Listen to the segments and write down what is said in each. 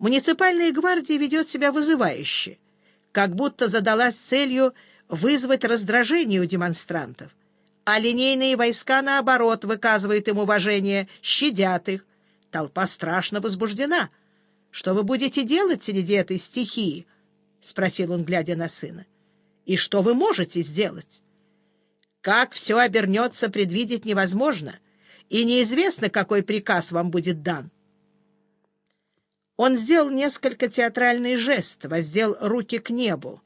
Муниципальная гвардия ведет себя вызывающе, как будто задалась целью вызвать раздражение у демонстрантов, а линейные войска, наоборот, выказывают им уважение, щадят их. Толпа страшно возбуждена. Что вы будете делать среди этой стихии? — спросил он, глядя на сына. — И что вы можете сделать? Как все обернется, предвидеть невозможно, и неизвестно, какой приказ вам будет дан. Он сделал несколько театральный жест, воздел руки к небу.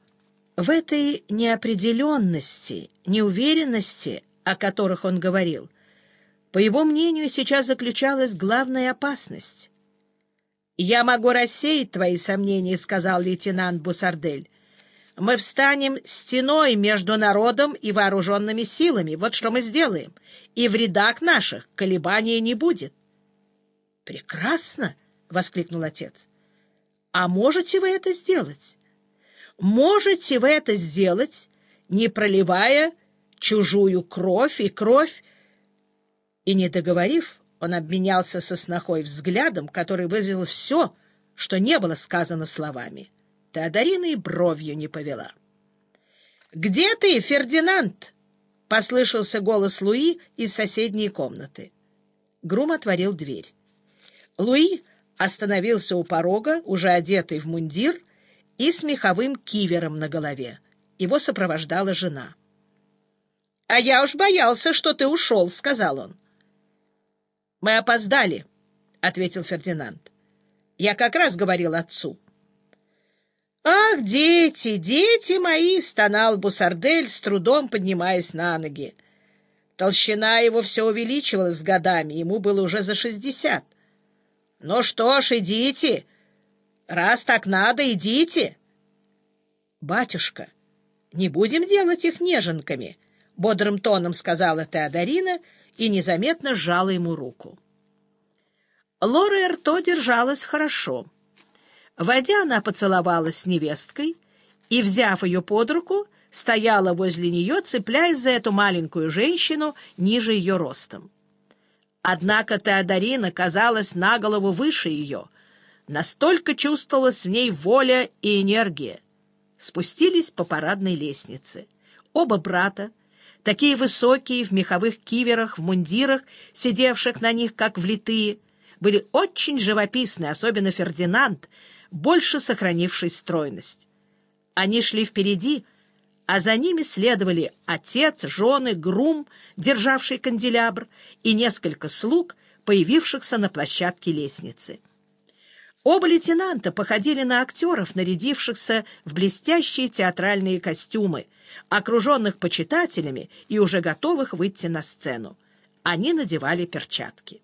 В этой неопределенности, неуверенности, о которых он говорил, по его мнению, сейчас заключалась главная опасность. «Я могу рассеять твои сомнения», — сказал лейтенант Бусардель. «Мы встанем стеной между народом и вооруженными силами. Вот что мы сделаем. И в рядах наших колебания не будет». «Прекрасно!» — воскликнул отец. «А можете вы это сделать? Можете вы это сделать, не проливая чужую кровь и кровь и, не договорив, он обменялся со снохой взглядом, который выразил все, что не было сказано словами. Теодорина и бровью не повела. «Где ты, Фердинанд?» — послышался голос Луи из соседней комнаты. Грум отворил дверь. Луи остановился у порога, уже одетый в мундир и с меховым кивером на голове. Его сопровождала жена. — А я уж боялся, что ты ушел, — сказал он. Мы опоздали, — ответил Фердинанд. Я как раз говорил отцу. «Ах, дети, дети мои!» — стонал Бусардель, с трудом поднимаясь на ноги. Толщина его все увеличивалась с годами, ему было уже за шестьдесят. «Ну что ж, идите! Раз так надо, идите!» «Батюшка, не будем делать их неженками!» — бодрым тоном сказала Теодорина — и незаметно сжала ему руку. Лора Эрто держалась хорошо. Войдя, она поцеловалась с невесткой и, взяв ее под руку, стояла возле нее, цепляясь за эту маленькую женщину ниже ее ростом. Однако Теодорина казалась на голову выше ее. Настолько чувствовалась в ней воля и энергия. Спустились по парадной лестнице. Оба брата, такие высокие, в меховых киверах, в мундирах, сидевших на них, как влитые, были очень живописны, особенно Фердинанд, больше сохранивший стройность. Они шли впереди, а за ними следовали отец, жены, грум, державший канделябр, и несколько слуг, появившихся на площадке лестницы. Оба лейтенанта походили на актеров, нарядившихся в блестящие театральные костюмы, окруженных почитателями и уже готовых выйти на сцену. Они надевали перчатки.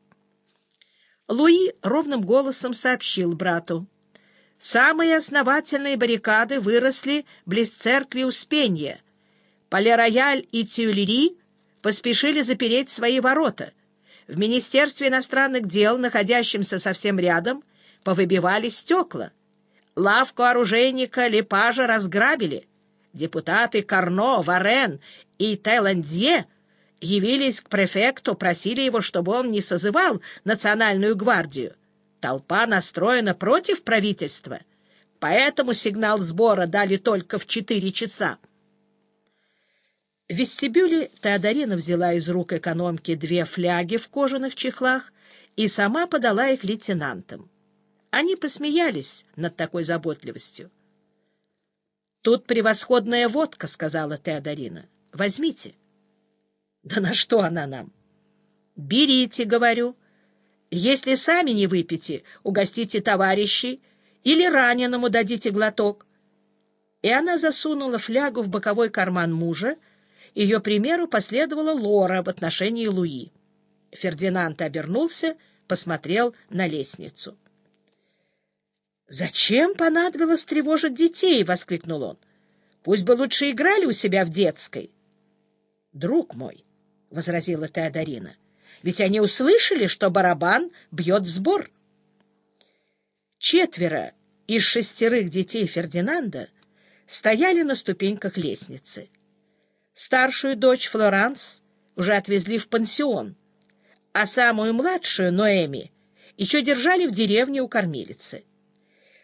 Луи ровным голосом сообщил брату. Самые основательные баррикады выросли близ церкви Успенья. Пале-Рояль и Тюлери поспешили запереть свои ворота. В Министерстве иностранных дел, находящемся совсем рядом, повыбивали стекла. Лавку оружейника Лепажа разграбили. Депутаты Карно, Варен и Тайландье явились к префекту, просили его, чтобы он не созывал национальную гвардию. Толпа настроена против правительства, поэтому сигнал сбора дали только в четыре часа. В вестибюле Теодорина взяла из рук экономки две фляги в кожаных чехлах и сама подала их лейтенантам. Они посмеялись над такой заботливостью. «Тут превосходная водка», — сказала Теодорина. «Возьмите». «Да на что она нам?» «Берите», — говорю. «Если сами не выпьете, угостите товарищей или раненому дадите глоток». И она засунула флягу в боковой карман мужа. Ее примеру последовала Лора в отношении Луи. Фердинанд обернулся, посмотрел на лестницу. «Зачем понадобилось тревожить детей?» — воскликнул он. «Пусть бы лучше играли у себя в детской». «Друг мой», — возразила Теодорина, — «ведь они услышали, что барабан бьет сбор». Четверо из шестерых детей Фердинанда стояли на ступеньках лестницы. Старшую дочь Флоранс уже отвезли в пансион, а самую младшую, Ноэми, еще держали в деревне у кормилицы.